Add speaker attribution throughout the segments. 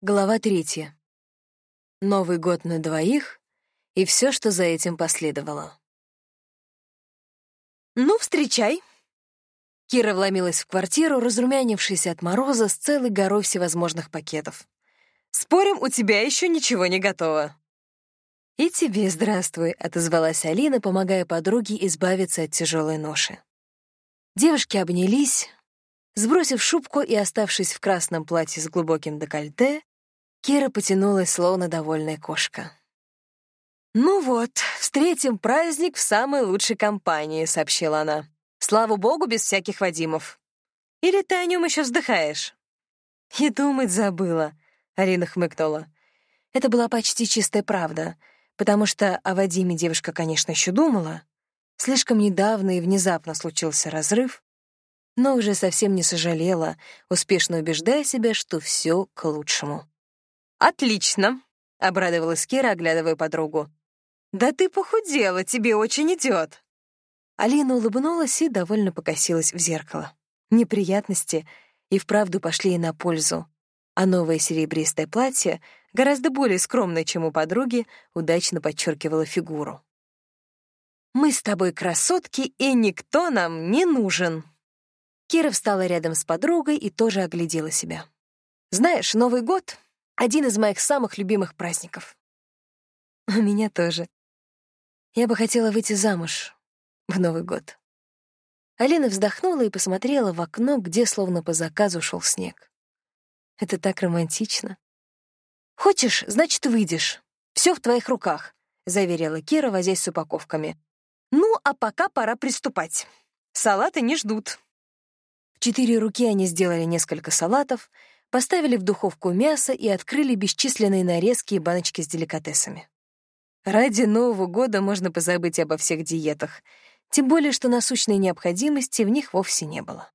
Speaker 1: Глава третья. Новый год на двоих и все, что за этим последовало.
Speaker 2: «Ну, встречай!»
Speaker 1: Кира вломилась в квартиру, разрумянившись от мороза с целой горой всевозможных пакетов.
Speaker 2: «Спорим, у тебя еще ничего не готово!»
Speaker 1: «И тебе здравствуй», — отозвалась Алина, помогая подруге избавиться от тяжелой ноши. Девушки обнялись. Сбросив шубку и оставшись в красном платье с глубоким декольте, Кира потянулась, словно довольная кошка.
Speaker 2: «Ну вот, встретим праздник в самой лучшей компании», — сообщила она. «Слава богу, без всяких Вадимов. Или ты о нем еще вздыхаешь?»
Speaker 1: «И думать забыла», — Арина хмыкнула. Это была почти чистая правда, потому что о Вадиме девушка, конечно, еще думала. Слишком недавно и внезапно случился разрыв, но уже совсем не сожалела, успешно убеждая себя, что все к лучшему.
Speaker 2: «Отлично», — обрадовалась Кира, оглядывая подругу. «Да ты похудела, тебе очень идет.
Speaker 1: Алина улыбнулась и довольно покосилась в зеркало. Неприятности и вправду пошли ей на пользу, а новое серебристое платье, гораздо более скромное, чем у подруги, удачно подчеркивало фигуру.
Speaker 2: «Мы с тобой красотки, и никто нам не нужен!»
Speaker 1: Кира встала рядом с подругой и тоже оглядела себя. «Знаешь, Новый год один из моих самых любимых праздников. У меня тоже. Я бы хотела выйти замуж в Новый год. Алина вздохнула и посмотрела в окно, где словно по заказу шел снег. Это так романтично. «Хочешь, значит, выйдешь. Все в твоих руках», — заверила Кира, возясь с упаковками.
Speaker 2: «Ну, а пока пора приступать. Салаты не ждут».
Speaker 1: В четыре руки они сделали несколько салатов, поставили в духовку мясо и открыли бесчисленные нарезки и баночки с деликатесами. Ради Нового года можно позабыть обо всех диетах, тем более что насущной необходимости в них вовсе не было.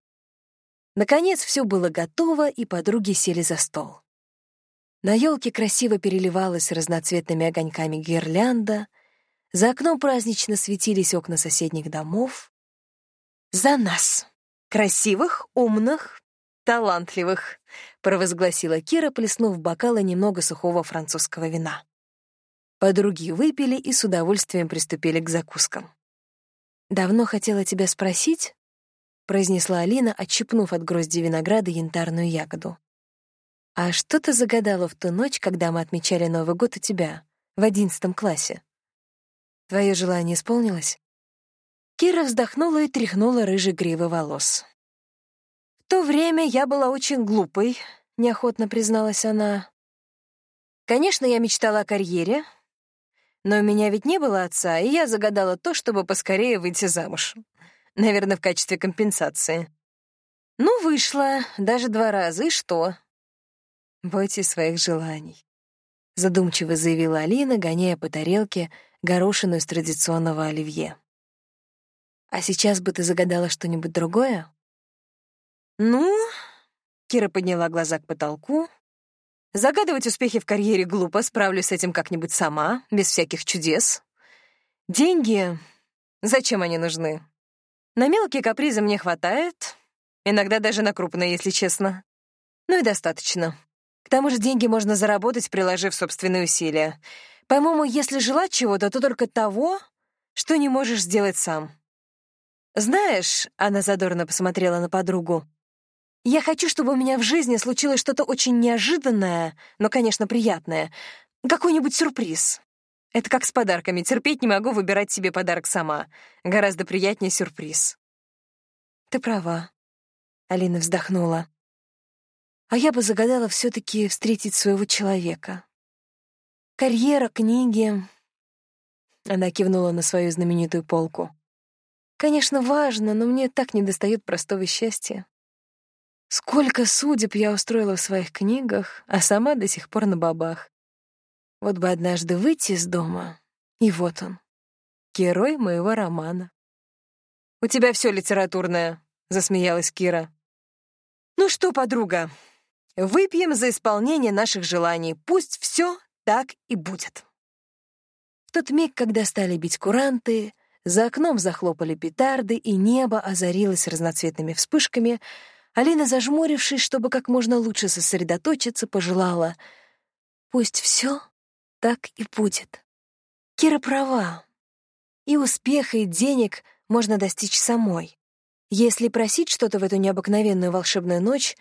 Speaker 1: Наконец все было готово, и подруги сели за стол. На елке красиво переливалась разноцветными огоньками гирлянда, за окном празднично светились окна соседних домов.
Speaker 2: «За нас! Красивых, умных, талантливых», — провозгласила Кира, плеснув бокалы немного сухого французского вина.
Speaker 1: Подруги выпили и с удовольствием приступили к закускам. «Давно хотела тебя спросить», — произнесла Алина, отщипнув от грозди винограда янтарную ягоду. «А что ты загадала в ту ночь, когда мы отмечали Новый год у тебя, в одиннадцатом классе? Твое желание исполнилось?» Кира вздохнула и тряхнула рыжей гривы волос
Speaker 2: то время я была очень глупой», — неохотно призналась она. «Конечно, я мечтала о карьере, но у меня ведь не было отца, и я загадала то, чтобы поскорее выйти замуж. Наверное, в качестве компенсации. Ну, вышла, даже два раза, и что?»
Speaker 1: «Бойтесь своих желаний», — задумчиво заявила Алина, гоняя по тарелке горошину из традиционного оливье. «А сейчас бы ты загадала что-нибудь другое?»
Speaker 2: «Ну...» — Кира подняла глаза к потолку. «Загадывать успехи в карьере глупо, справлюсь с этим как-нибудь сама, без всяких чудес. Деньги... Зачем они нужны? На мелкие капризы мне хватает, иногда даже на крупные, если честно. Ну и достаточно. К тому же деньги можно заработать, приложив собственные усилия. По-моему, если желать чего-то, то только того, что не можешь сделать сам. Знаешь, она задорно посмотрела на подругу, я хочу, чтобы у меня в жизни случилось что-то очень неожиданное, но, конечно, приятное. Какой-нибудь сюрприз. Это как с подарками. Терпеть не могу выбирать себе подарок сама. Гораздо приятнее сюрприз.
Speaker 1: Ты права. Алина вздохнула. А я бы загадала все таки встретить своего человека. Карьера, книги. Она кивнула на свою знаменитую полку. Конечно, важно, но мне так недостает простого счастья. Сколько судеб я устроила в своих книгах, а сама до сих пор на бабах. Вот бы однажды выйти из дома, и вот он, герой моего романа.
Speaker 2: «У тебя все литературное», — засмеялась Кира. «Ну что, подруга, выпьем за исполнение наших желаний. Пусть все так и будет».
Speaker 1: В тот миг, когда стали бить куранты, за окном захлопали петарды, и небо озарилось разноцветными вспышками — Алина, зажмурившись, чтобы как можно лучше сосредоточиться, пожелала «Пусть все так и будет». Кира права. И успеха, и денег можно достичь самой. Если просить что-то в эту необыкновенную волшебную ночь,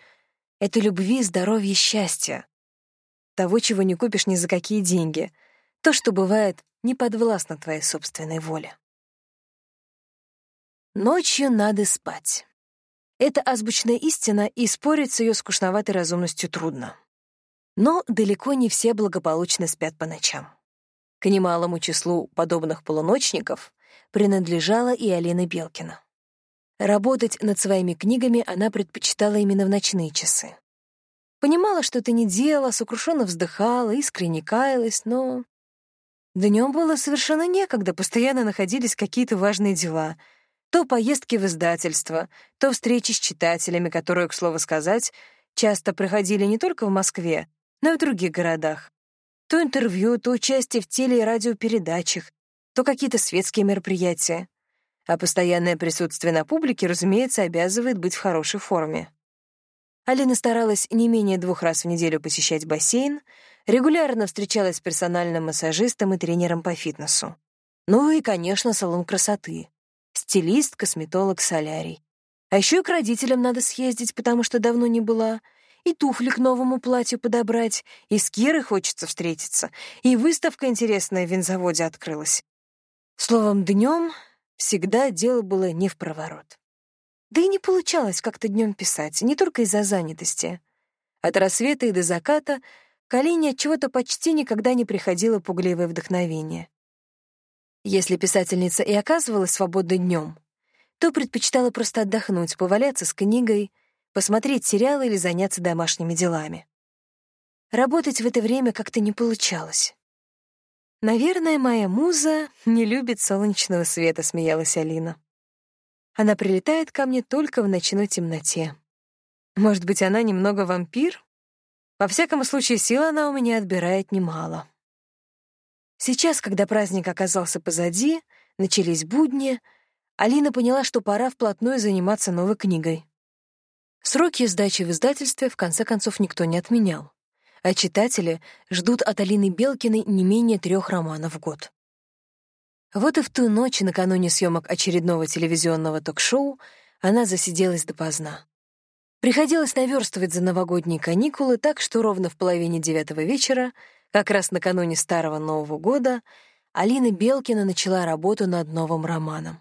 Speaker 1: это любви, здоровья, счастья. Того, чего не купишь ни за какие деньги. То, что бывает не подвластно твоей собственной воле. Ночью надо спать. Это азбучная истина, и спорить с ее скучноватой разумностью трудно. Но далеко не все благополучно спят по ночам. К немалому числу подобных полуночников принадлежала и Алина Белкина. Работать над своими книгами она предпочитала именно в ночные часы. Понимала, что это не дело, сокрушенно вздыхала, искренне каялась, но... Днем было совершенно некогда, постоянно находились какие-то важные дела — то поездки в издательство, то встречи с читателями, которые, к слову сказать, часто проходили не только в Москве, но и в других городах. То интервью, то участие в теле- и радиопередачах, то какие-то светские мероприятия. А постоянное присутствие на публике, разумеется, обязывает быть в хорошей форме. Алина старалась не менее двух раз в неделю посещать бассейн, регулярно встречалась с персональным массажистом и тренером по фитнесу. Ну и, конечно, салон красоты стилист, косметолог, солярий. А еще и к родителям надо съездить, потому что давно не была, и туфли к новому платью подобрать, и с Кирой хочется встретиться, и выставка интересная в винзаводе открылась. Словом, днем всегда дело было не в проворот. Да и не получалось как-то днем писать, не только из-за занятости. От рассвета и до заката к Алине от чего-то почти никогда не приходило пугливое вдохновение. Если писательница и оказывалась свободной днем, то предпочитала просто отдохнуть, поваляться с книгой, посмотреть сериалы или заняться домашними делами. Работать в это время как-то не получалось. «Наверное, моя муза не любит солнечного света», — смеялась Алина. «Она прилетает ко мне только в ночной темноте. Может быть, она немного вампир? Во всяком случае, сил она у меня отбирает немало». Сейчас, когда праздник оказался позади, начались будни, Алина поняла, что пора вплотную заниматься новой книгой. Сроки сдачи в издательстве в конце концов никто не отменял, а читатели ждут от Алины Белкиной не менее трех романов в год. Вот и в ту ночь, накануне съемок очередного телевизионного ток-шоу, она засиделась допоздна. Приходилось наверстывать за новогодние каникулы, так что ровно в половине девятого вечера как раз накануне Старого Нового года Алина Белкина начала работу над новым романом.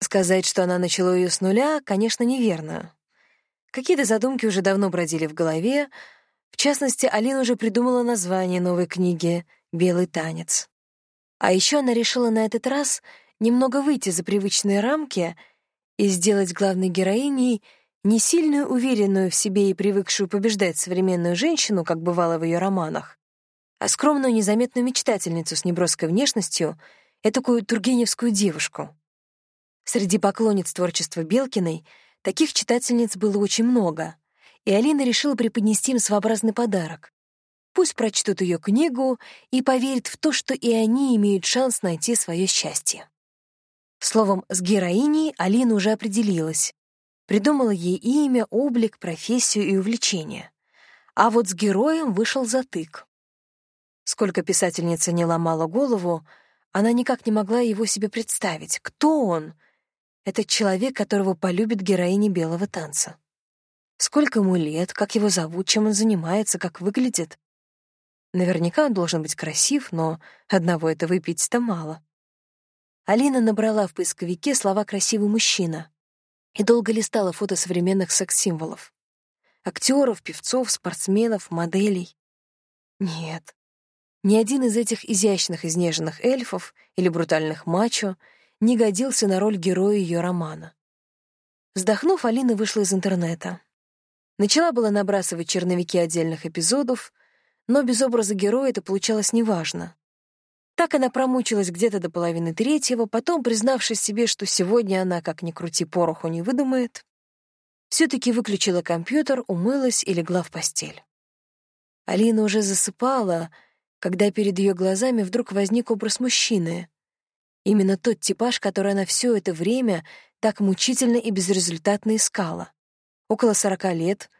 Speaker 1: Сказать, что она начала ее с нуля, конечно, неверно. Какие-то задумки уже давно бродили в голове. В частности, Алина уже придумала название новой книги «Белый танец». А еще она решила на этот раз немного выйти за привычные рамки и сделать главной героиней не сильную, уверенную в себе и привыкшую побеждать современную женщину, как бывало в ее романах, а скромную незаметную мечтательницу с неброской внешностью, этакую тургеневскую девушку. Среди поклонниц творчества Белкиной таких читательниц было очень много, и Алина решила преподнести им своеобразный подарок. Пусть прочтут ее книгу и поверят в то, что и они имеют шанс найти свое счастье. Словом, с героиней Алина уже определилась. Придумала ей имя, облик, профессию и увлечение. А вот с героем вышел затык. Сколько писательница не ломала голову, она никак не могла его себе представить. Кто он? Этот человек, которого полюбит героиня белого танца. Сколько ему лет, как его зовут, чем он занимается, как выглядит. Наверняка он должен быть красив, но одного этого и пить-то мало. Алина набрала в поисковике слова «красивый мужчина» и долго листала фото современных секс-символов. Актеров, певцов, спортсменов, моделей. Нет, ни один из этих изящных изнеженных эльфов или брутальных мачо не годился на роль героя ее романа. Вздохнув, Алина вышла из интернета. Начала было набрасывать черновики отдельных эпизодов, но без образа героя это получалось неважно. Так она промучилась где-то до половины третьего, потом, признавшись себе, что сегодня она, как ни крути, пороху не выдумает, все-таки выключила компьютер, умылась и легла в постель. Алина уже засыпала, когда перед ее глазами вдруг возник образ мужчины. Именно тот типаж, который она все это время так мучительно и безрезультатно искала.
Speaker 2: около сорока лет,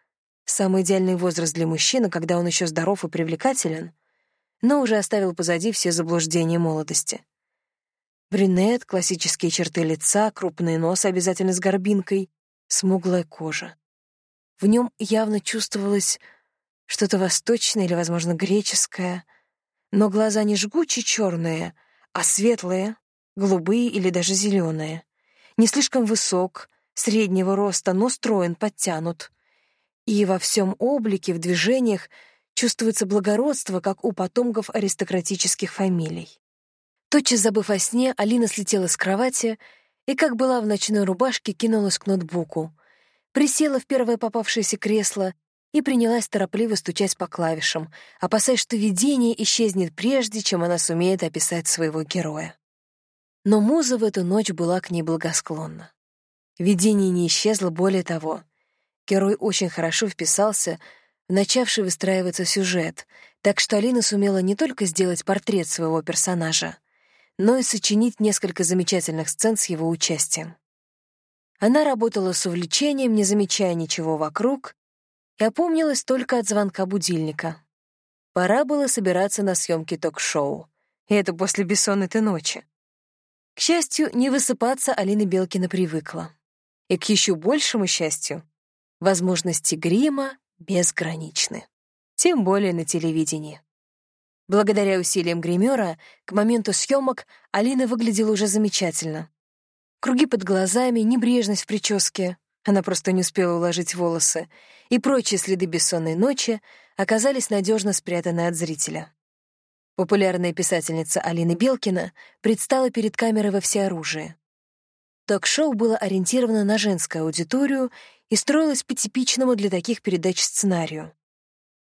Speaker 2: самый идеальный возраст для мужчины, когда он еще здоров и привлекателен, но уже оставил позади все заблуждения молодости. Брюнет, классические черты лица, крупный нос обязательно с горбинкой, смуглая кожа. В нем явно чувствовалось что-то восточное или, возможно, греческое, но глаза не жгучие черные, а светлые, голубые или даже зеленые. Не слишком высок, среднего роста, но строен, подтянут. И во всем облике, в движениях чувствуется благородство, как у потомков аристократических фамилий. Тотчас забыв о сне, Алина слетела с кровати и, как была в ночной рубашке, кинулась к ноутбуку. Присела в первое попавшееся кресло и принялась торопливо стучать по клавишам, опасаясь, что видение исчезнет прежде, чем она сумеет описать своего героя. Но муза в эту ночь была к ней благосклонна. Видение не исчезло, более того. Герой очень хорошо вписался в начавший выстраиваться сюжет, так что Алина сумела не только сделать портрет своего персонажа, но и сочинить несколько замечательных сцен с его участием. Она работала с увлечением, не замечая ничего вокруг, и опомнилась только от звонка будильника. Пора было собираться на съемки ток-шоу, и это после бессонной-то ночи. К счастью, не высыпаться Алина Белкина привыкла. И к еще большему счастью, возможности грима безграничны. Тем более на телевидении. Благодаря усилиям гримера, к моменту съемок Алина выглядела уже замечательно. Круги под глазами, небрежность в прическе, она просто не успела уложить волосы, и прочие следы бессонной ночи оказались надежно спрятаны от зрителя. Популярная писательница Алина Белкина предстала перед камерой во всеоружии. Ток-шоу было ориентировано на женскую аудиторию и строилось по типичному для таких передач сценарию.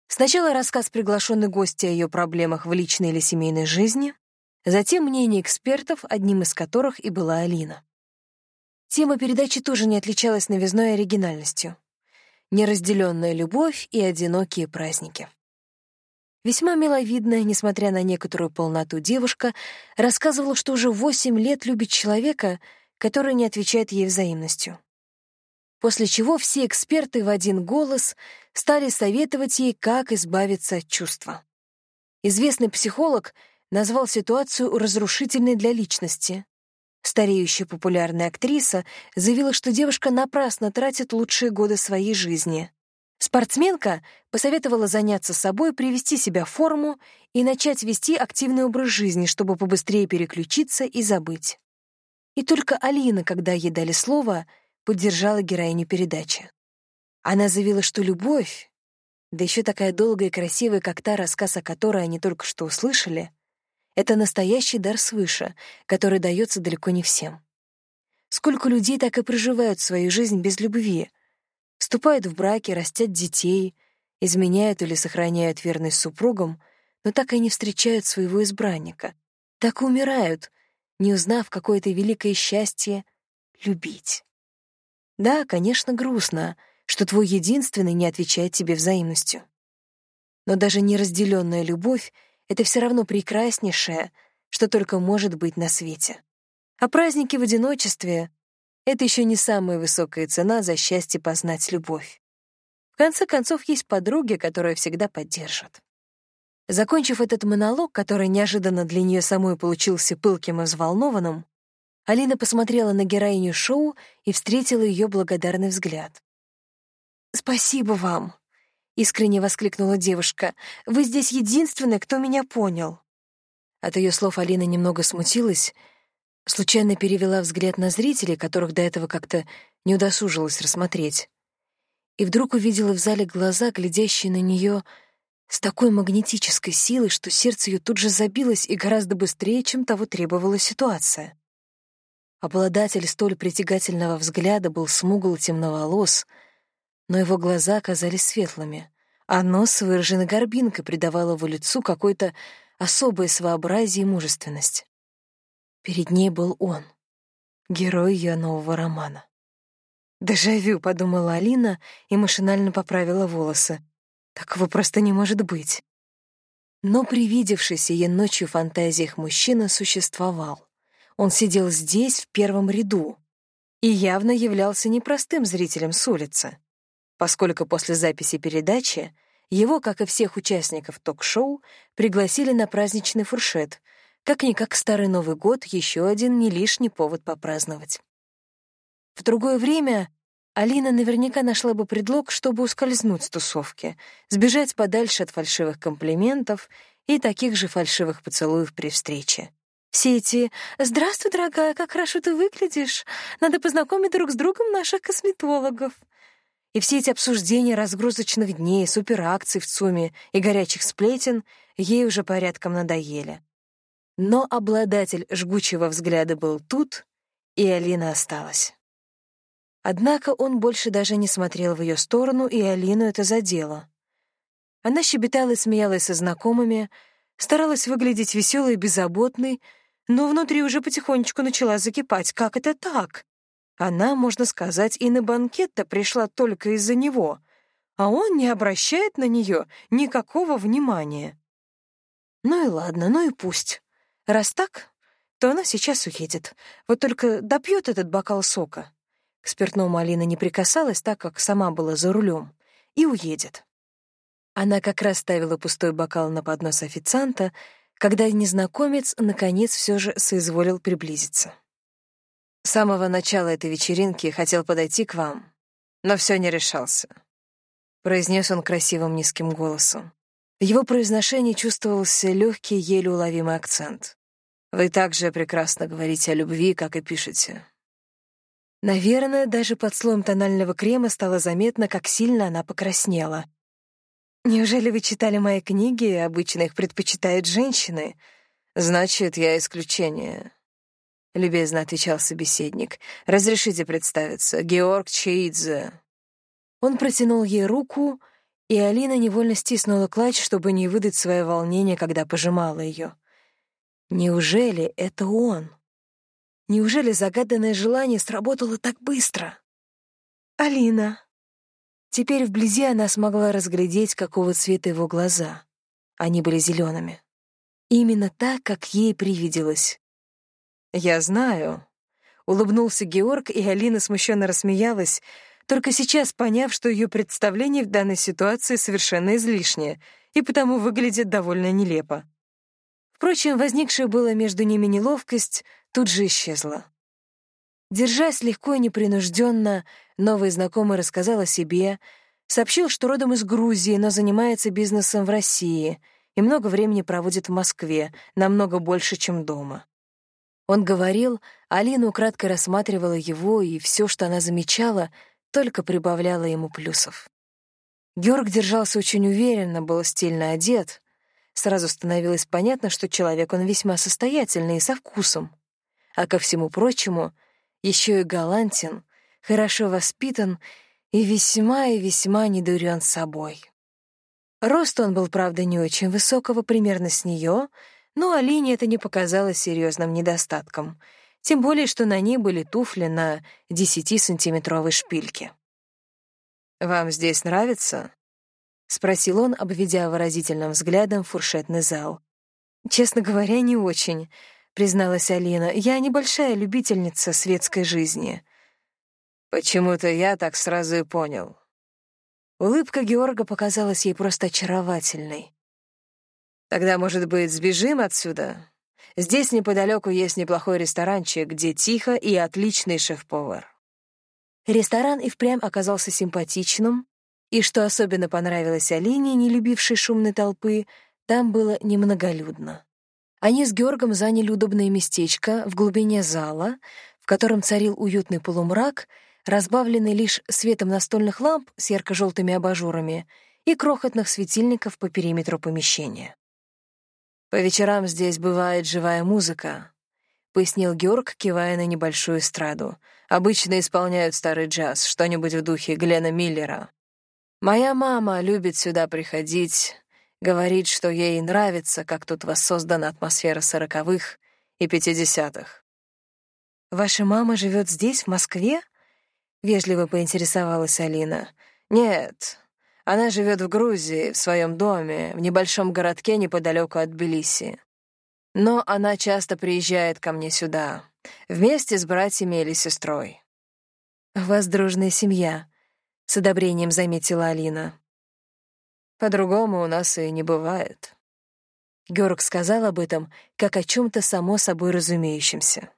Speaker 2: Сначала рассказ приглашенной гости о ее проблемах в личной или семейной жизни, затем мнение экспертов, одним из которых и была Алина. Тема передачи тоже не отличалась новизной оригинальностью. Неразделенная любовь и одинокие праздники. Весьма миловидная, несмотря на некоторую полноту, девушка рассказывала, что уже восемь лет любит человека, который не отвечает ей взаимностью после чего все эксперты в один голос стали советовать ей, как избавиться от чувства. Известный психолог назвал ситуацию разрушительной для личности. Стареющая популярная актриса заявила, что девушка напрасно тратит лучшие годы своей жизни. Спортсменка посоветовала заняться собой, привести себя в форму и начать вести активный образ жизни, чтобы побыстрее переключиться и забыть. И только Алина, когда ей дали слово — поддержала героиню передачи. Она заявила, что любовь, да еще такая долгая и красивая, как та, рассказ о которой они только что услышали, это настоящий дар свыше, который дается далеко не всем. Сколько людей так и проживают свою жизнь без любви, вступают в браки, растят детей, изменяют или сохраняют верность супругам, но так и не встречают своего избранника, так и умирают, не узнав какое-то великое счастье — любить. Да, конечно, грустно, что твой единственный не отвечает тебе взаимностью. Но даже неразделенная любовь — это все равно прекраснейшее, что только может быть на свете. А праздники в одиночестве — это еще не самая высокая цена за счастье познать любовь. В конце концов, есть подруги, которые всегда поддержат. Закончив этот монолог, который неожиданно для нее самой получился пылким и взволнованным, Алина посмотрела на героиню шоу и встретила ее благодарный взгляд. «Спасибо вам!» — искренне воскликнула девушка. «Вы здесь единственная, кто меня понял». От ее слов Алина немного смутилась, случайно перевела взгляд на зрителей, которых до этого как-то не удосужилась рассмотреть, и вдруг увидела в зале глаза, глядящие на нее с такой магнетической силой, что сердце ее тут же забилось и гораздо быстрее, чем того требовала ситуация. Обладатель столь притягательного взгляда был смугл темноволос, но его глаза оказались светлыми, а нос с выраженной горбинкой придавал его лицу какое-то особое своеобразие и мужественность. Перед ней был он, герой ее нового романа. «Дежавю», — подумала Алина и машинально поправила волосы. «Такого просто не может быть». Но привидевшийся ей ночью в фантазиях мужчина существовал. Он сидел здесь, в первом ряду, и явно являлся непростым зрителем с улицы. Поскольку после записи передачи его, как и всех участников ток-шоу, пригласили на праздничный фуршет. Как-никак Старый Новый год — еще один не лишний повод попраздновать. В другое время Алина наверняка нашла бы предлог, чтобы ускользнуть с тусовки, сбежать подальше от фальшивых комплиментов и таких же фальшивых поцелуев при встрече. Все эти «Здравствуй, дорогая, как хорошо ты выглядишь! Надо познакомить друг с другом наших косметологов!» И все эти обсуждения разгрузочных дней, суперакций в ЦУМе и горячих сплетен ей уже порядком надоели. Но обладатель жгучего взгляда был тут, и Алина осталась. Однако он больше даже не смотрел в ее сторону, и Алину это задело. Она щебетала и смеялась со знакомыми, старалась выглядеть веселой и беззаботной, но внутри уже потихонечку начала закипать. Как это так? Она, можно сказать, и на банкет-то пришла только из-за него, а он не обращает на нее никакого внимания. Ну и ладно, ну и пусть. Раз так, то она сейчас уедет. Вот только допьет этот бокал сока. К спиртному Алина не прикасалась, так как сама была за рулем, и уедет. Она как раз ставила пустой бокал на поднос официанта, когда незнакомец, наконец, все же соизволил приблизиться. С самого начала этой вечеринки хотел подойти к вам, но все не решался. Произнес он красивым низким голосом. В его произношении чувствовался легкий, еле уловимый акцент. Вы также прекрасно говорите о любви, как и пишете. Наверное, даже под слоем тонального крема стало заметно, как сильно она покраснела — Неужели вы читали мои книги, обычно их предпочитают женщины? Значит, я исключение. Любезно отвечал собеседник. Разрешите представиться. Георг Чаидзе. Он протянул ей руку, и Алина невольно стиснула клатч, чтобы не выдать свое волнение, когда пожимала ее. Неужели это он? Неужели загаданное желание сработало так быстро? «Алина», Теперь вблизи она смогла разглядеть, какого цвета его глаза. Они были зелеными. Именно так, как ей привиделось. «Я знаю», — улыбнулся Георг, и Алина смущенно рассмеялась, только сейчас поняв, что ее представление в данной ситуации совершенно излишнее и потому выглядит довольно нелепо. Впрочем, возникшая была между ними неловкость тут же исчезла. Держась легко и непринужденно, новый знакомый рассказал о себе, сообщил, что родом из Грузии, но занимается бизнесом в России и много времени проводит в Москве, намного больше, чем дома. Он говорил, Алина украдкой рассматривала его, и все, что она замечала, только прибавляло ему плюсов. Георг держался очень уверенно, был стильно одет. Сразу становилось понятно, что человек он весьма состоятельный и со вкусом. А ко всему прочему — еще и галантен, хорошо воспитан и весьма и весьма недурен собой. Рост он был, правда, не очень высокого, примерно с нее, но Алине это не показалось серьезным недостатком, тем более, что на ней были туфли на 10-сантиметровой шпильке. «Вам здесь нравится?» — спросил он, обведя выразительным взглядом фуршетный зал. «Честно говоря, не очень», призналась Алина. «Я небольшая любительница светской жизни». «Почему-то я так сразу и понял». Улыбка Георга показалась ей просто очаровательной. «Тогда, может быть, сбежим отсюда? Здесь неподалеку есть неплохой ресторанчик, где тихо и отличный шеф-повар». Ресторан и впрямь оказался симпатичным, и, что особенно понравилось Алине, не любившей шумной толпы, там было немноголюдно. Они с Георгом заняли удобное местечко в глубине зала, в котором царил уютный полумрак, разбавленный лишь светом настольных ламп с ярко-желтыми абажурами и крохотных светильников по периметру помещения. «По вечерам здесь бывает живая музыка», — пояснил Георг, кивая на небольшую эстраду. «Обычно исполняют старый джаз, что-нибудь в духе Глена Миллера. Моя мама любит сюда приходить, Говорит, что ей нравится, как тут воссоздана атмосфера сороковых и пятидесятых. «Ваша мама живет здесь, в Москве?» — вежливо поинтересовалась Алина. «Нет, она живет в Грузии, в своем доме, в небольшом городке неподалеку от Тбилиси. Но она часто приезжает ко мне сюда, вместе с братьями или сестрой». «У вас дружная семья», — с одобрением заметила Алина.
Speaker 1: «По-другому у нас и не бывает».
Speaker 2: Георг сказал об этом, как о чем то само собой разумеющемся.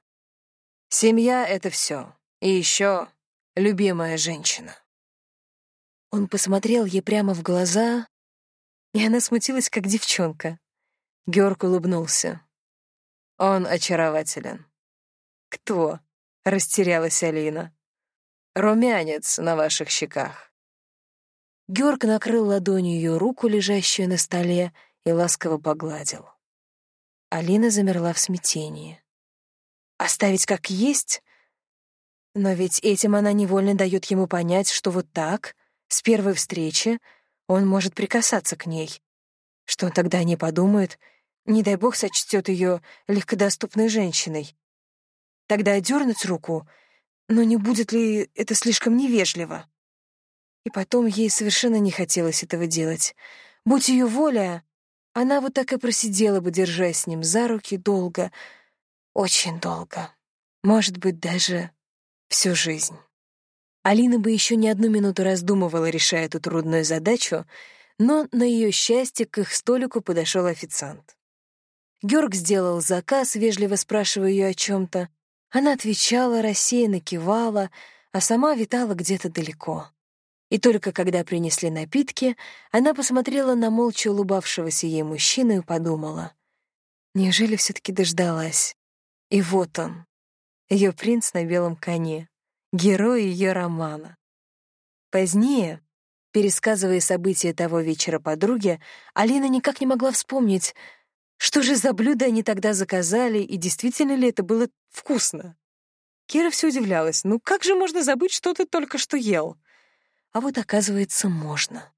Speaker 1: «Семья — это все. И еще любимая женщина».
Speaker 2: Он посмотрел ей прямо в глаза, и она смутилась, как девчонка. Георг улыбнулся.
Speaker 1: «Он очарователен».
Speaker 2: «Кто?» — растерялась Алина.
Speaker 1: «Румянец на ваших щеках».
Speaker 2: Георг накрыл ладонью ее руку, лежащую на столе, и ласково погладил. Алина замерла в смятении. Оставить как есть? Но ведь этим она невольно дает ему понять, что вот так, с первой встречи, он может прикасаться к ней. Что он тогда не подумает, не дай бог сочтет ее легкодоступной женщиной. Тогда отдернуть руку, но не будет ли это слишком невежливо? И потом ей совершенно не хотелось этого делать. Будь ее воля, она вот так и просидела бы, держась с ним за руки долго, очень долго. Может быть, даже всю жизнь. Алина бы еще не одну минуту раздумывала, решая эту трудную задачу, но на ее счастье к их столику подошел официант. Георг сделал заказ, вежливо спрашивая ее о чем-то. Она отвечала, рассеянно кивала, а сама витала где-то далеко. И только когда принесли напитки, она посмотрела на молча улыбавшегося ей мужчину и подумала. Неужели все таки дождалась? И вот он, ее принц на белом коне, герой ее романа. Позднее, пересказывая события того вечера подруге, Алина никак не могла вспомнить, что же за блюдо они тогда заказали и действительно ли это было вкусно. Кира все удивлялась. Ну как же можно забыть, что ты только что ел? А вот, оказывается, можно.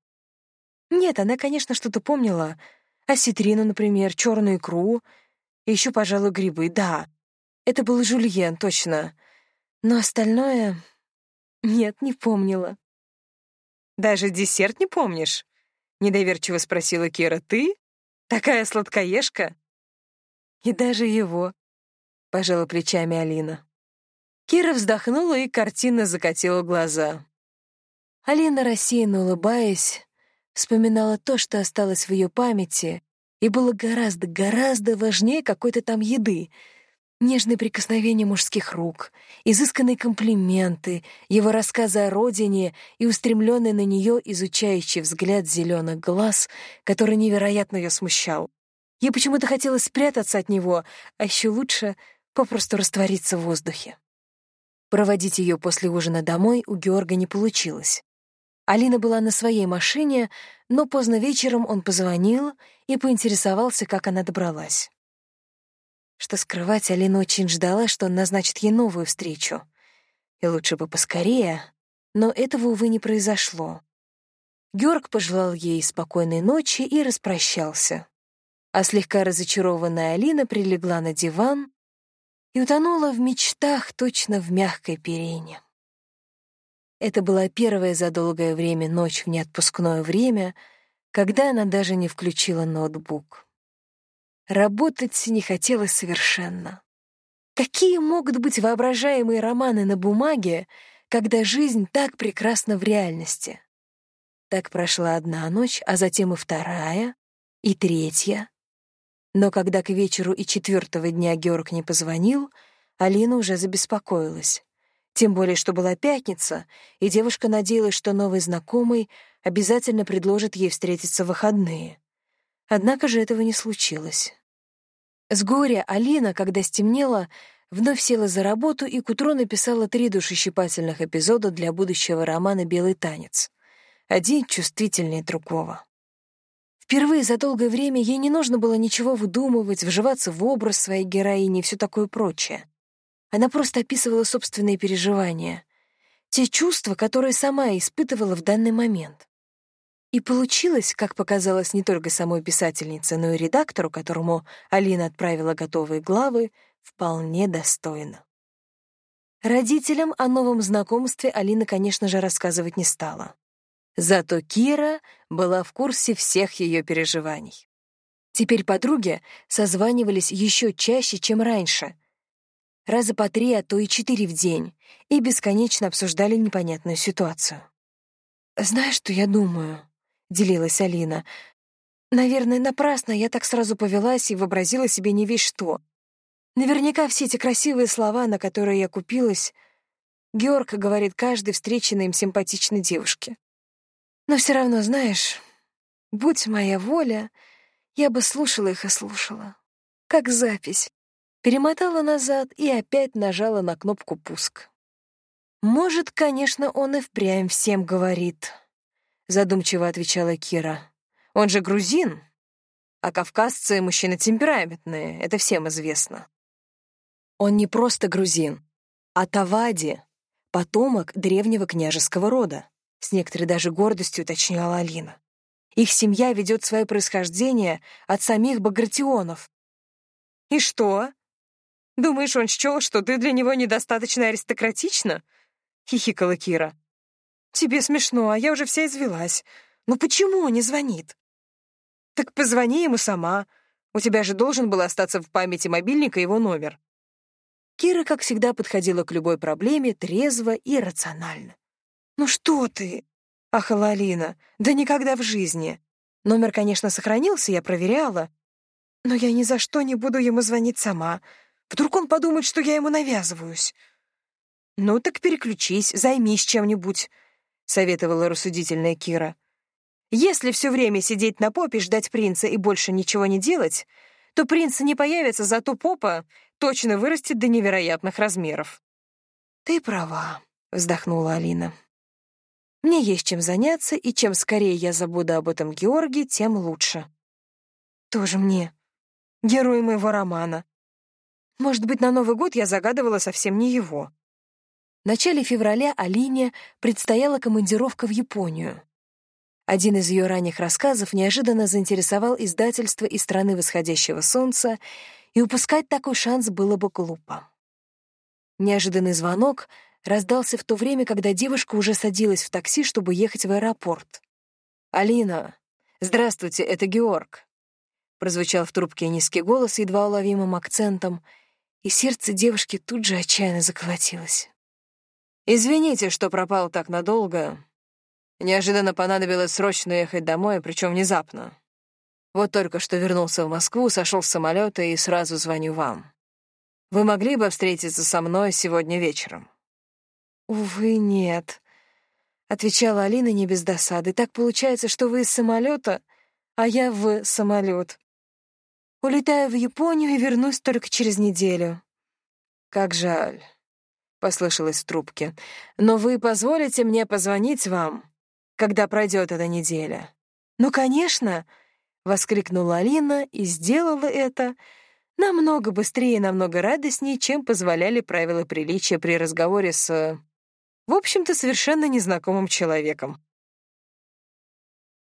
Speaker 2: Нет, она, конечно, что-то помнила. Осетрину, например, черную икру, и еще, пожалуй, грибы, да. Это был жульен, точно. Но остальное... Нет, не помнила. «Даже десерт не помнишь?» — недоверчиво спросила Кира. «Ты? Такая сладкоежка?» «И даже его», — пожала плечами Алина. Кира вздохнула и картинно закатила глаза. Алина, рассеянно улыбаясь, вспоминала то, что осталось в ее памяти, и было гораздо, гораздо важнее какой-то там еды — Нежные прикосновения мужских рук, изысканные комплименты, его рассказы о родине и устремленный на нее изучающий взгляд зеленых глаз, который невероятно ее смущал. Ей почему-то хотелось спрятаться от него, а еще лучше попросту раствориться в воздухе. Проводить ее после ужина домой у Георга не получилось. Алина была на своей машине, но поздно вечером он позвонил и поинтересовался, как она добралась. Что скрывать, Алина очень ждала, что он назначит ей новую встречу. И лучше бы поскорее, но этого, увы, не произошло. Георг пожелал ей спокойной ночи и распрощался. А слегка разочарованная Алина прилегла на диван и утонула в мечтах точно в мягкой перине. Это была первая за долгое время ночь в неотпускное время, когда она даже не включила ноутбук. Работать не хотелось совершенно. Какие могут быть воображаемые романы на бумаге, когда жизнь так прекрасна в реальности? Так прошла одна ночь, а затем и вторая, и третья. Но когда к вечеру и четвертого дня Георг не позвонил, Алина уже забеспокоилась. Тем более, что была пятница, и девушка надеялась, что новый знакомый обязательно предложит ей встретиться в выходные. Однако же этого не случилось. С горя Алина, когда стемнело, вновь села за работу и к утру написала три душещипательных эпизода для будущего романа «Белый танец». Один чувствительнее другого. Впервые за долгое время ей не нужно было ничего выдумывать, вживаться в образ своей героини и все такое прочее. Она просто описывала собственные переживания, те чувства, которые сама испытывала в данный момент. И получилось, как показалось не только самой писательнице, но и редактору, которому Алина отправила готовые главы, вполне достойно. Родителям о новом знакомстве Алина, конечно же, рассказывать не стала. Зато Кира была в курсе всех ее переживаний. Теперь подруги созванивались еще чаще, чем раньше. Раза по три, а то и четыре в день, и бесконечно обсуждали непонятную ситуацию.
Speaker 1: «Знаешь, что я думаю?» — делилась Алина. «Наверное, напрасно я так сразу повелась и вообразила себе не весь что. Наверняка все эти красивые слова, на которые я купилась, Георг говорит каждой встреченной им симпатичной девушке. Но все равно, знаешь, будь моя воля, я бы слушала их и слушала. Как запись. Перемотала назад и опять нажала на кнопку «Пуск». «Может, конечно, он и впрямь всем говорит», — задумчиво отвечала Кира. «Он же грузин, а кавказцы — мужчины темпераментные, это всем известно». Он не просто грузин, а Тавади, потомок древнего княжеского рода, с некоторой даже гордостью уточняла Алина. Их семья ведет свое происхождение от самих Багратионов. «И что? Думаешь, он счел, что ты для него недостаточно аристократична?» — хихикала Кира. «Тебе смешно, а я уже вся извелась. Ну почему он не звонит?» «Так позвони ему сама. У тебя же должен был остаться в памяти мобильника его номер». Кира, как всегда, подходила к любой проблеме трезво и рационально. «Ну что ты?» — ахала Алина. «Да никогда в жизни. Номер, конечно, сохранился, я проверяла. Но я ни за что не буду ему звонить сама. Вдруг он подумает, что я ему навязываюсь». «Ну так переключись, займись чем-нибудь», — советовала рассудительная Кира. «Если все время сидеть на попе, ждать принца и больше ничего не делать, то принц не появится, зато попа точно вырастет до невероятных размеров. «Ты права», — вздохнула Алина. «Мне есть чем заняться, и чем скорее я забуду об этом Георгии, тем лучше». «Тоже мне. Герой моего романа. Может быть, на Новый год я загадывала совсем не его». В начале февраля Алине предстояла командировка в Японию. Один из ее ранних рассказов неожиданно заинтересовал издательство из страны восходящего солнца, и упускать такой шанс было бы глупо. Неожиданный звонок раздался в то время, когда девушка уже садилась в такси, чтобы ехать в аэропорт. «Алина, здравствуйте, это Георг», — прозвучал в трубке низкий голос едва уловимым акцентом, и сердце девушки тут же отчаянно заколотилось. «Извините, что пропал так надолго. Неожиданно понадобилось срочно ехать домой, причем внезапно. Вот только что вернулся в Москву, сошел с самолета и сразу звоню вам. Вы могли бы встретиться со мной сегодня вечером?» «Увы, нет», — отвечала Алина не без досады. «Так получается, что вы из самолета, а я в самолет. Улетаю в Японию и вернусь только через неделю». «Как жаль», — послышалось в трубке. «Но вы позволите мне позвонить вам, когда пройдет эта неделя?» «Ну, конечно», — воскликнула Алина и сделала это намного быстрее и намного радостнее, чем позволяли правила приличия при разговоре с... в общем-то, совершенно незнакомым человеком.